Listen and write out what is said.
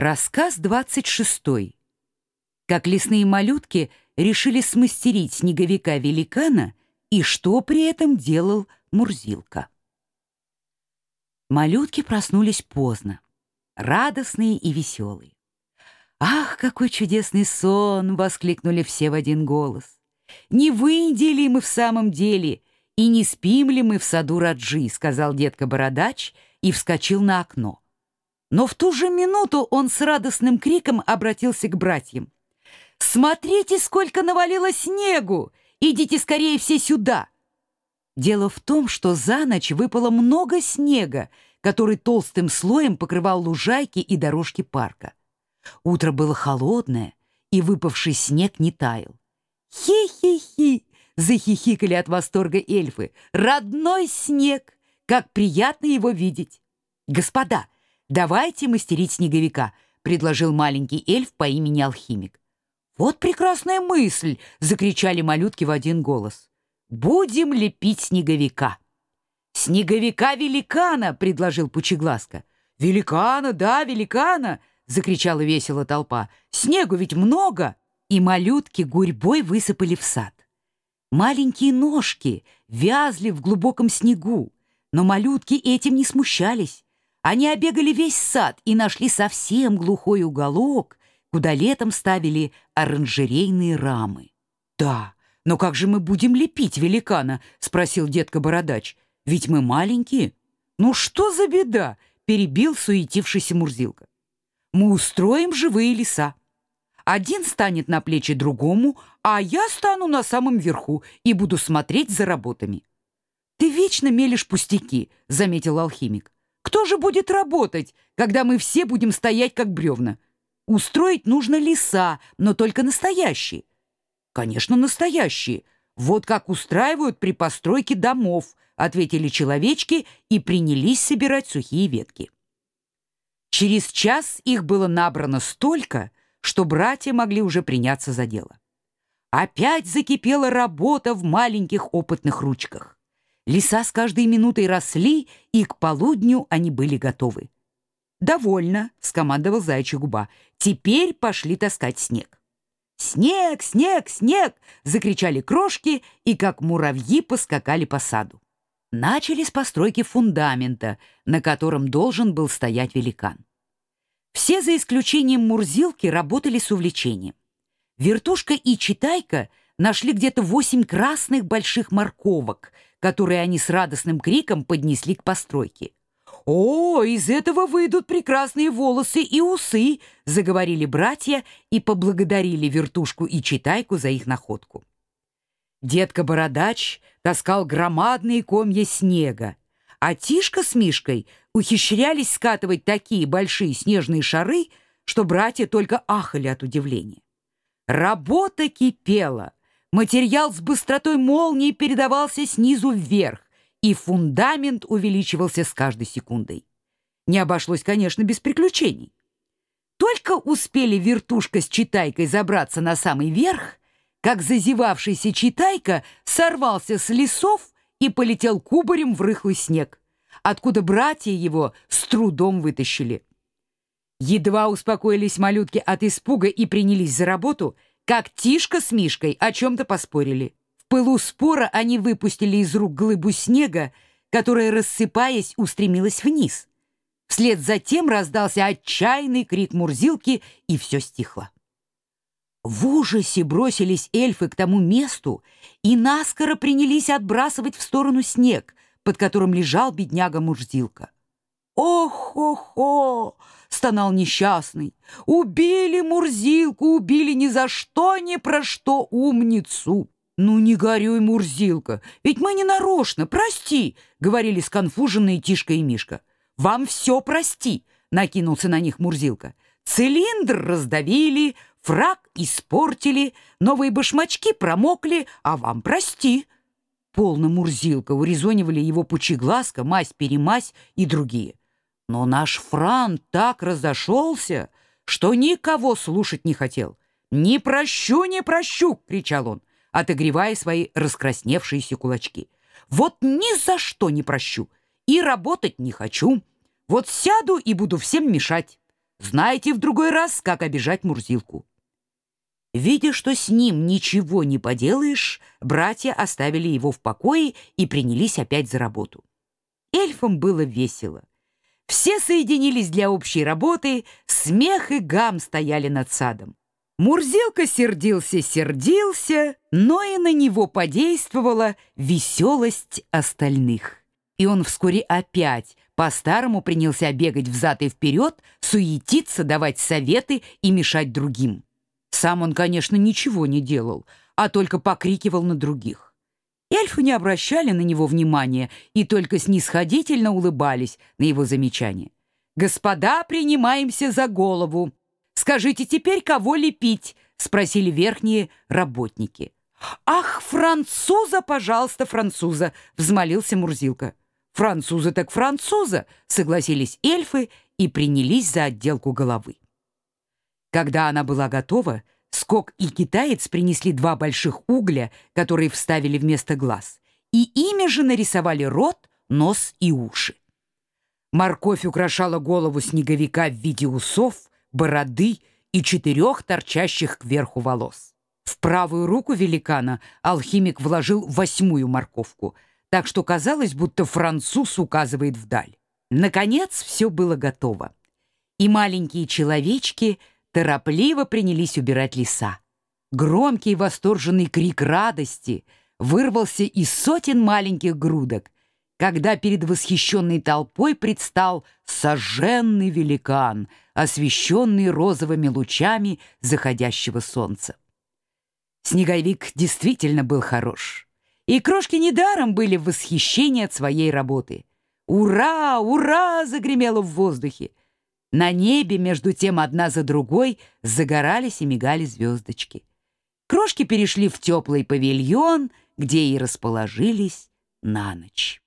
Рассказ 26. Как лесные малютки решили смастерить снеговика-великана и что при этом делал Мурзилка. Малютки проснулись поздно, радостные и веселые. «Ах, какой чудесный сон!» — воскликнули все в один голос. «Не выйди ли мы в самом деле, и не спим ли мы в саду Раджи?» — сказал детка-бородач и вскочил на окно. Но в ту же минуту он с радостным криком обратился к братьям. «Смотрите, сколько навалило снегу! Идите скорее все сюда!» Дело в том, что за ночь выпало много снега, который толстым слоем покрывал лужайки и дорожки парка. Утро было холодное, и выпавший снег не таял. «Хи-хи-хи!» — захихикали от восторга эльфы. «Родной снег! Как приятно его видеть!» «Господа!» «Давайте мастерить снеговика», — предложил маленький эльф по имени Алхимик. «Вот прекрасная мысль!» — закричали малютки в один голос. «Будем лепить снеговика!» «Снеговика-великана!» — предложил Пучеглазка. «Великана, да, великана!» — закричала весело толпа. «Снегу ведь много!» И малютки гурьбой высыпали в сад. Маленькие ножки вязли в глубоком снегу, но малютки этим не смущались. Они обегали весь сад и нашли совсем глухой уголок, куда летом ставили оранжерейные рамы. «Да, но как же мы будем лепить великана?» — спросил детка-бородач. «Ведь мы маленькие». «Ну что за беда?» — перебил суетившийся Мурзилка. «Мы устроим живые леса. Один станет на плечи другому, а я стану на самом верху и буду смотреть за работами». «Ты вечно мелешь пустяки», — заметил алхимик. Кто же будет работать, когда мы все будем стоять как бревна? Устроить нужно леса, но только настоящие. Конечно, настоящие. Вот как устраивают при постройке домов, ответили человечки и принялись собирать сухие ветки. Через час их было набрано столько, что братья могли уже приняться за дело. Опять закипела работа в маленьких опытных ручках. Леса с каждой минутой росли, и к полудню они были готовы. «Довольно», — скомандовал Заячья губа. «Теперь пошли таскать снег». «Снег, снег, снег!» — закричали крошки и, как муравьи, поскакали по саду. Начались постройки фундамента, на котором должен был стоять великан. Все, за исключением Мурзилки, работали с увлечением. Вертушка и Читайка нашли где-то восемь красных больших морковок — которые они с радостным криком поднесли к постройке. «О, из этого выйдут прекрасные волосы и усы!» — заговорили братья и поблагодарили вертушку и читайку за их находку. Детка-бородач таскал громадные комья снега, а Тишка с Мишкой ухищрялись скатывать такие большие снежные шары, что братья только ахали от удивления. Работа кипела — Материал с быстротой молнии передавался снизу вверх, и фундамент увеличивался с каждой секундой. Не обошлось, конечно, без приключений. Только успели вертушка с читайкой забраться на самый верх, как зазевавшийся читайка сорвался с лесов и полетел кубарем в рыхлый снег, откуда братья его с трудом вытащили. Едва успокоились малютки от испуга и принялись за работу — как Тишка с Мишкой о чем-то поспорили. В пылу спора они выпустили из рук глыбу снега, которая, рассыпаясь, устремилась вниз. Вслед за тем раздался отчаянный крик Мурзилки, и все стихло. В ужасе бросились эльфы к тому месту и наскоро принялись отбрасывать в сторону снег, под которым лежал бедняга Мурзилка. «Ох-хо-хо!» — стонал несчастный. «Убили Мурзилку, убили ни за что, ни про что умницу!» «Ну не горюй, Мурзилка, ведь мы не нарочно, прости!» — говорили сконфуженные Тишка и Мишка. «Вам все прости!» — накинулся на них Мурзилка. «Цилиндр раздавили, фраг испортили, новые башмачки промокли, а вам прости!» Полно Мурзилка урезонивали его Пучеглазка, Мась-перемась и другие. Но наш Фран так разошелся, что никого слушать не хотел. «Не прощу, не прощу!» — кричал он, отогревая свои раскрасневшиеся кулачки. «Вот ни за что не прощу! И работать не хочу! Вот сяду и буду всем мешать! Знайте в другой раз, как обижать Мурзилку». Видя, что с ним ничего не поделаешь, братья оставили его в покое и принялись опять за работу. Эльфам было весело. Все соединились для общей работы, смех и гам стояли над садом. Мурзилка сердился-сердился, но и на него подействовала веселость остальных. И он вскоре опять по-старому принялся бегать взад и вперед, суетиться, давать советы и мешать другим. Сам он, конечно, ничего не делал, а только покрикивал на других. Эльфы не обращали на него внимания и только снисходительно улыбались на его замечания. «Господа, принимаемся за голову. Скажите теперь, кого лепить?» — спросили верхние работники. «Ах, француза, пожалуйста, француза!» — взмолился Мурзилка. «Француза так француза!» — согласились эльфы и принялись за отделку головы. Когда она была готова, Скок и китаец принесли два больших угля, которые вставили вместо глаз, и ими же нарисовали рот, нос и уши. Морковь украшала голову снеговика в виде усов, бороды и четырех торчащих кверху волос. В правую руку великана алхимик вложил восьмую морковку, так что казалось, будто француз указывает вдаль. Наконец все было готово. И маленькие человечки торопливо принялись убирать леса. Громкий восторженный крик радости вырвался из сотен маленьких грудок, когда перед восхищенной толпой предстал сожженный великан, освещенный розовыми лучами заходящего солнца. Снеговик действительно был хорош, и крошки недаром были в восхищении от своей работы. «Ура! Ура!» — загремело в воздухе. На небе, между тем, одна за другой загорались и мигали звездочки. Крошки перешли в теплый павильон, где и расположились на ночь.